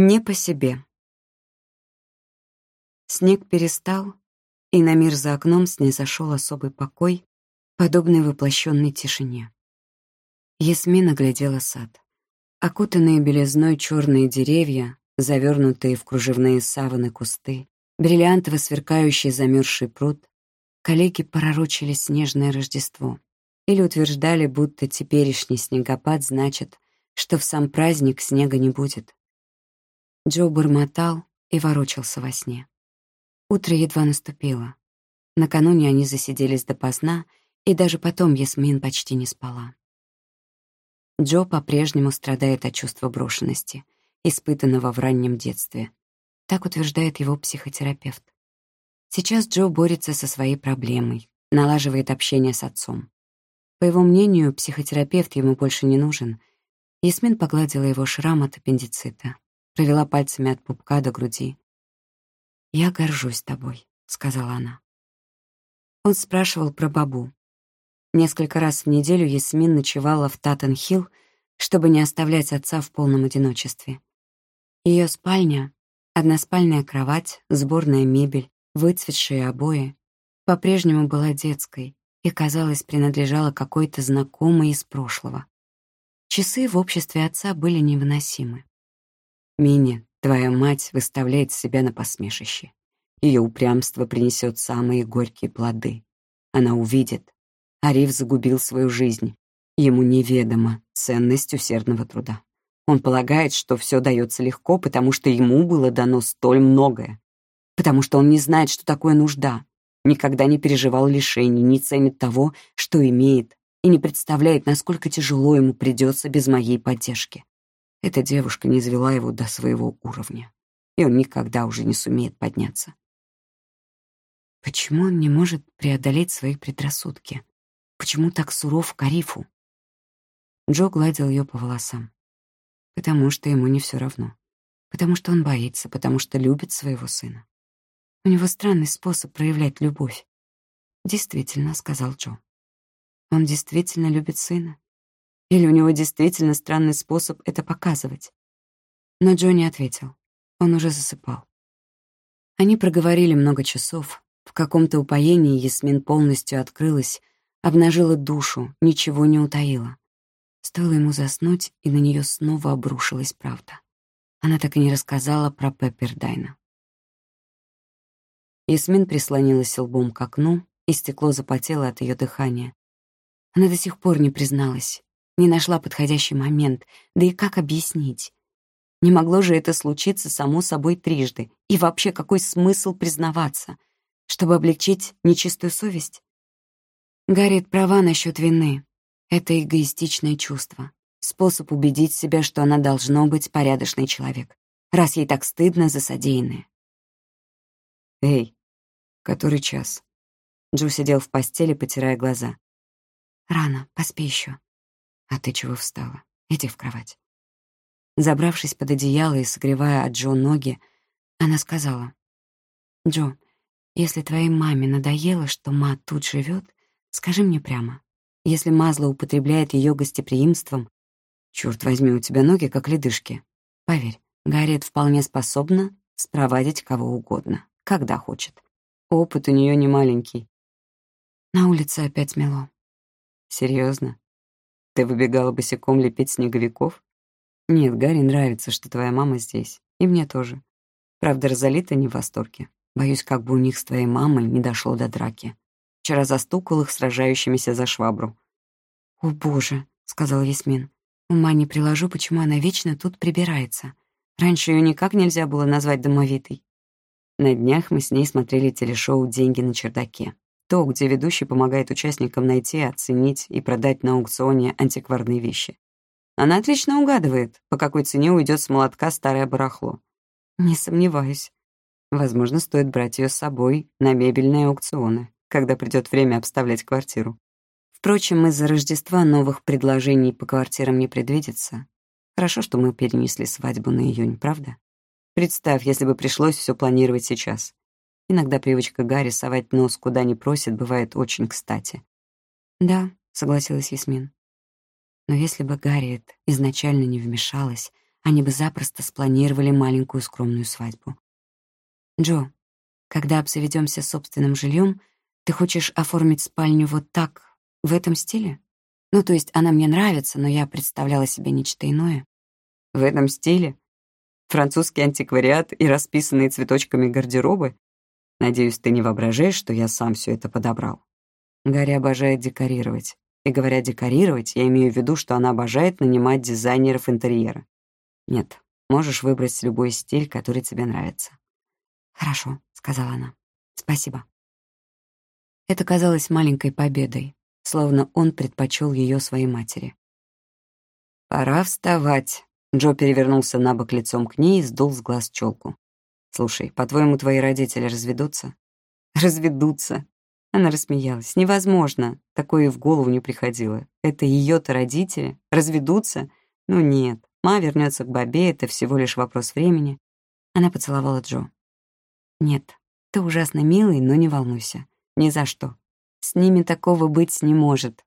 Не по себе. Снег перестал, и на мир за окном снизошел особый покой, подобный воплощенной тишине. Ясмин оглядела сад. Окутанные белизной черные деревья, завернутые в кружевные саваны кусты, бриллиантово сверкающий замерзший пруд, коллеги пророчили снежное Рождество или утверждали, будто теперешний снегопад значит, что в сам праздник снега не будет. Джо бормотал и ворочался во сне. Утро едва наступило. Накануне они засиделись допоздна, и даже потом Ясмин почти не спала. Джо по-прежнему страдает от чувства брошенности, испытанного в раннем детстве. Так утверждает его психотерапевт. Сейчас Джо борется со своей проблемой, налаживает общение с отцом. По его мнению, психотерапевт ему больше не нужен. Ясмин погладила его шрам от аппендицита провела пальцами от пупка до груди. «Я горжусь тобой», — сказала она. Он спрашивал про бабу. Несколько раз в неделю Ясмин ночевала в Таттен-Хилл, чтобы не оставлять отца в полном одиночестве. Ее спальня, односпальная кровать, сборная мебель, выцветшие обои, по-прежнему была детской и, казалось, принадлежала какой-то знакомой из прошлого. Часы в обществе отца были невыносимы. Мини, твоя мать выставляет себя на посмешище. Ее упрямство принесет самые горькие плоды. Она увидит. Ариф загубил свою жизнь. Ему неведома ценность усердного труда. Он полагает, что все дается легко, потому что ему было дано столь многое. Потому что он не знает, что такое нужда, никогда не переживал лишений, не ценит того, что имеет, и не представляет, насколько тяжело ему придется без моей поддержки. Эта девушка не извела его до своего уровня, и он никогда уже не сумеет подняться. Почему он не может преодолеть свои предрассудки? Почему так суров к Арифу? Джо гладил ее по волосам. Потому что ему не все равно. Потому что он боится, потому что любит своего сына. У него странный способ проявлять любовь. «Действительно», — сказал Джо. «Он действительно любит сына. Или у него действительно странный способ это показывать? Но Джо не ответил. Он уже засыпал. Они проговорили много часов. В каком-то упоении Ясмин полностью открылась, обнажила душу, ничего не утаила. Стоило ему заснуть, и на нее снова обрушилась правда. Она так и не рассказала про Пеппердайна. Ясмин прислонилась лбом к окну, и стекло запотело от ее дыхания. Она до сих пор не призналась, не нашла подходящий момент, да и как объяснить? Не могло же это случиться само собой трижды. И вообще, какой смысл признаваться? Чтобы облегчить нечистую совесть? Гарриет права насчет вины. Это эгоистичное чувство. Способ убедить себя, что она должно быть порядочный человек, раз ей так стыдно за содеянное. «Эй, который час?» Джо сидел в постели, потирая глаза. «Рано, поспи еще. «А ты чего встала? Иди в кровать». Забравшись под одеяло и согревая от Джо ноги, она сказала, «Джо, если твоей маме надоело, что ма тут живет, скажи мне прямо. Если ма употребляет ее гостеприимством, черт возьми, у тебя ноги как ледышки. Поверь, Гарриет вполне способна спровадить кого угодно, когда хочет. Опыт у нее не маленький. На улице опять мело. Серьезно? Ты выбегала босиком лепить снеговиков? Нет, Гарри нравится, что твоя мама здесь. И мне тоже. Правда, Розалита не в восторге. Боюсь, как бы у них с твоей мамой не дошло до драки. Вчера застукал их сражающимися за швабру. «О, боже», — сказал Ясмин. «Ума не приложу, почему она вечно тут прибирается. Раньше ее никак нельзя было назвать домовитой». На днях мы с ней смотрели телешоу «Деньги на чердаке». То, где ведущий помогает участникам найти, оценить и продать на аукционе антикварные вещи. Она отлично угадывает, по какой цене уйдет с молотка старое барахло. Не сомневаюсь. Возможно, стоит брать ее с собой на мебельные аукционы, когда придет время обставлять квартиру. Впрочем, из-за Рождества новых предложений по квартирам не предвидится. Хорошо, что мы перенесли свадьбу на июнь, правда? Представь, если бы пришлось все планировать сейчас. Иногда привычка Гарри совать нос куда не просит бывает очень кстати. «Да», — согласилась Ясмин. «Но если бы Гарриет изначально не вмешалась, они бы запросто спланировали маленькую скромную свадьбу. «Джо, когда обзаведемся собственным жильем, ты хочешь оформить спальню вот так, в этом стиле? Ну, то есть она мне нравится, но я представляла себе нечто иное». «В этом стиле? Французский антиквариат и расписанные цветочками гардеробы? Надеюсь, ты не воображаешь, что я сам все это подобрал?» Гарри обожает декорировать. И говоря «декорировать», я имею в виду, что она обожает нанимать дизайнеров интерьера. Нет, можешь выбрать любой стиль, который тебе нравится. «Хорошо», — сказала она. «Спасибо». Это казалось маленькой победой, словно он предпочел ее своей матери. «Пора вставать», — Джо перевернулся на бок лицом к ней и сдул с глаз челку. «Слушай, по-твоему, твои родители разведутся?» «Разведутся», она рассмеялась. «Невозможно. Такое и в голову не приходило. Это ее-то родители? Разведутся? Ну нет. Ма вернется к бабе, это всего лишь вопрос времени». Она поцеловала Джо. «Нет, ты ужасно милый, но не волнуйся. Ни за что. С ними такого быть не может.